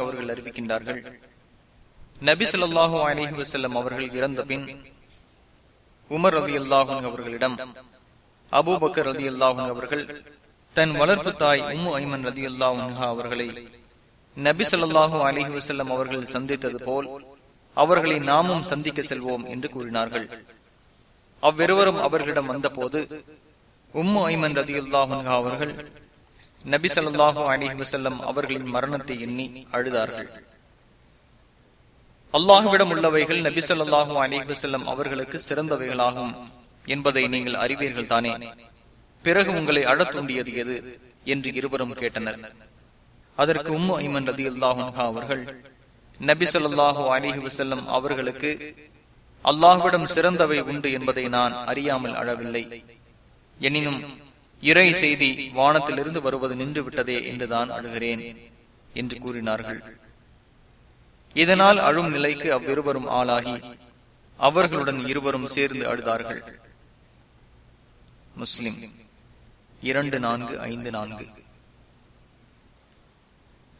அவர்கள் அறிவிக்கின்றார்கள் நபி சொல்லாஹு அலஹி வசல்லம் அவர்கள் இறந்த பின் உமர் ரதி அல்லாஹும் அவர்களிடம் அபூபக்கர் ரதி அல்லாஹும் அவர்கள் தன் வளர்ப்பு தாய் உம்மு ஐமன் ரதி அல்லாஹா அவர்களை நபி சொல்லாஹு அலஹி வசல்லம் அவர்கள் சந்தித்தது போல் அவர்களை நாமும் சந்திக்க செல்வோம் என்று கூறினார்கள். அவ்விருவரும் அவர்களிடம் வந்தபோது உம்மு ஐமன் ரதி அல்லாஹா அவர்கள் நபி சல்லாஹூ அலிஹி வசல்லம் அவர்களின் மரணத்தை எண்ணி அழுதார்கள். அல்லாஹுவிடம் உள்ளவைகள் நபி சொல்லாஹூ அலிஹி வசல்லம் அவர்களுக்கு சிறந்தவைகளாகும் என்பதை நீங்கள் அறிவீர்கள் தானே. பிறகு உங்களை அழத் தூண்டியது எது என்று இருவரும் கேட்டனர். அதற்கு உம்மு ஐமன் ரதி அல்லாஹா அவர்கள் நபி சொல்லாஹு அலிஹி வசல்லம் அவர்களுக்கு அல்லாஹுவிடம் சிறந்தவை உண்டு என்பதை நான் அறியாமல் அழவில்லை. எனினும் இறை செய்தி வானத்திலிருந்து வருவது நின்று விட்டதே என்றுதான் அழுகிறேன் என்று கூறினார்கள். இதனால் அழும் நிலைக்கு அவ்விருவரும் ஆளாகி அவர்களுடன் இருவரும் சேர்ந்து அழுதார்கள். முஸ்லிம் இரண்டு நான்கு ஐந்து நான்கு.